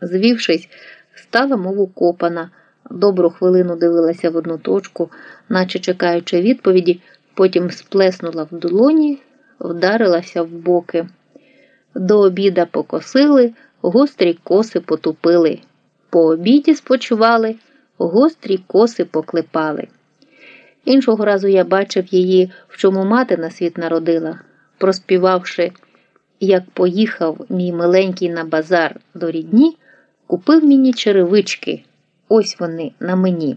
Звівшись, стала мов укопана, добру хвилину дивилася в одну точку, наче чекаючи відповіді, потім сплеснула в долоні, вдарилася в боки. До обіда покосили, гострі коси потупили. По обіді спочивали, гострі коси поклепали. Іншого разу я бачив її, в чому мати на світ народила, проспівавши, як поїхав мій миленький на базар до рідні, купив мені черевички. Ось вони на мені.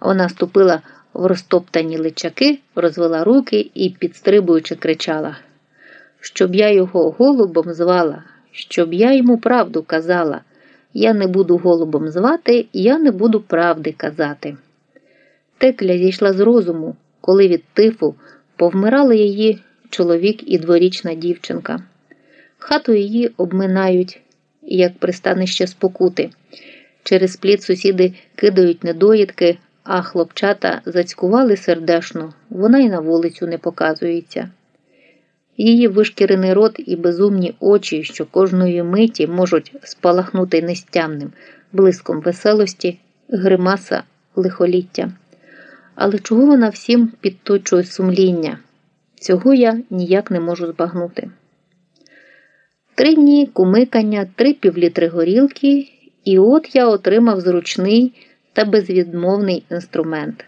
Вона ступила в розтоптані личаки, розвела руки і, підстрибуючи, кричала, щоб я його голубом звала, щоб я йому правду казала. Я не буду голубом звати, я не буду правди казати. Текля зійшла з розуму, коли від тифу повмирали її чоловік і дворічна дівчинка. Хату її обминають, як пристанище спокути. Через плід сусіди кидають недоїдки, а хлопчата зацькували сердешно, вона й на вулицю не показується. Її вишкірений рот і безумні очі, що кожної миті можуть спалахнути нестямним, блиском веселості, гримаса лихоліття. Але чого вона всім підточує сумління? Цього я ніяк не можу збагнути. Три дні кумикання, три півлітри горілки, і от я отримав зручний та безвідмовний інструмент.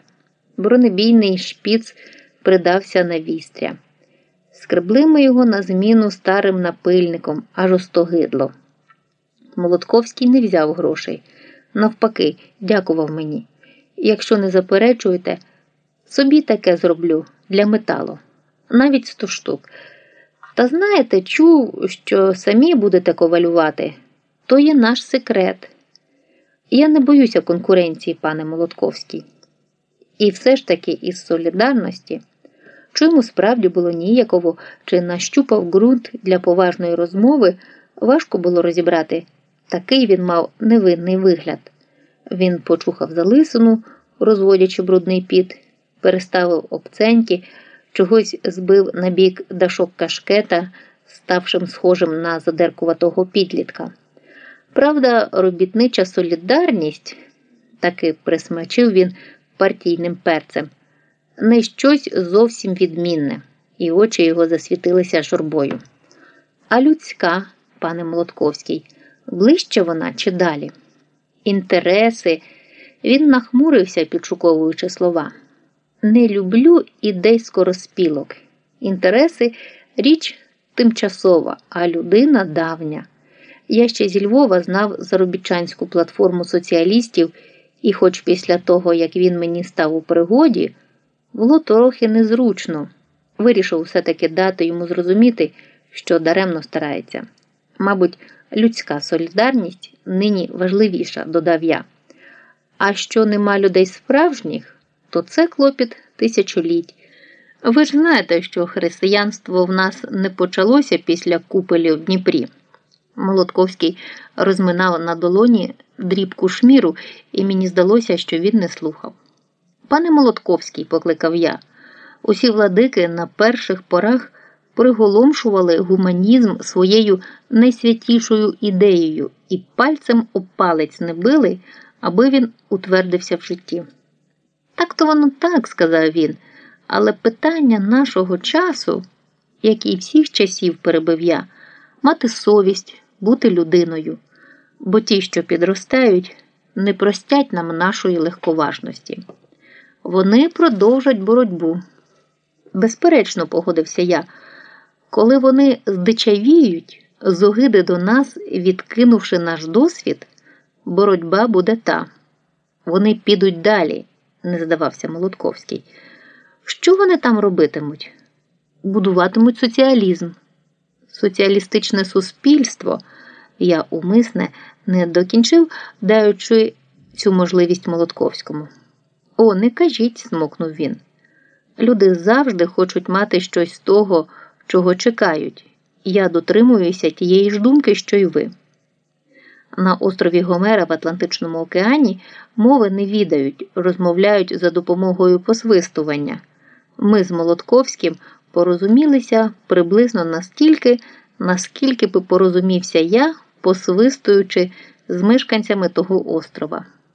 Бронебійний шпіц придався на вістря. Скребли ми його на зміну старим напильником, аж остогидло. Молотковський не взяв грошей. Навпаки, дякував мені. Якщо не заперечуєте, собі таке зроблю для металу, навіть сто штук. Та знаєте, чув, що самі будете ковалювати, то є наш секрет. Я не боюся конкуренції, пане Молотковський. І все ж таки із солідарності. Що йому справді було ніяково чи нащупав ґрунт для поважної розмови, важко було розібрати. Такий він мав невинний вигляд. Він почухав залисину, розводячи брудний піт, переставив обценьки, чогось збив на бік дашок кашкета, ставшим схожим на задеркуватого підлітка. Правда, робітнича солідарність, таки присмачив він партійним перцем не щось зовсім відмінне, і очі його засвітилися журбою. А людська, пане Молотковський, ближче вона чи далі? Інтереси, він нахмурився, підшуковуючи слова. Не люблю ідей скороспілок. Інтереси річ тимчасова, а людина давня. Я ще зі Львова знав заробітчанську платформу соціалістів, і, хоч після того, як він мені став у пригоді, було трохи незручно. Вирішив все-таки дати йому зрозуміти, що даремно старається. Мабуть, людська солідарність нині важливіша, додав я. А що нема людей справжніх, то це клопіт тисячоліть. Ви ж знаєте, що християнство в нас не почалося після купелі в Дніпрі. Молотковський розминав на долоні дрібку шміру, і мені здалося, що він не слухав. Пане Молотковський, покликав я, усі владики на перших порах приголомшували гуманізм своєю найсвятішою ідеєю і пальцем об палець не били, аби він утвердився в житті. Так то воно так, сказав він, але питання нашого часу, як і всіх часів перебив я, мати совість, бути людиною, бо ті, що підростають, не простять нам нашої легковажності. Вони продовжать боротьбу. Безперечно, погодився я, коли вони здичавіють, з огиди до нас, відкинувши наш досвід, боротьба буде та. Вони підуть далі, не здавався Молотковський. Що вони там робитимуть? Будуватимуть соціалізм. Соціалістичне суспільство, я умисне не докінчив, даючи цю можливість Молотковському. О, не кажіть, смокнув він. Люди завжди хочуть мати щось з того, чого чекають. Я дотримуюся тієї ж думки, що й ви. На острові Гомера в Атлантичному океані мови не відають, розмовляють за допомогою посвистування. Ми з Молотковським порозумілися приблизно настільки, наскільки би порозумівся я, посвистуючи з мешканцями того острова.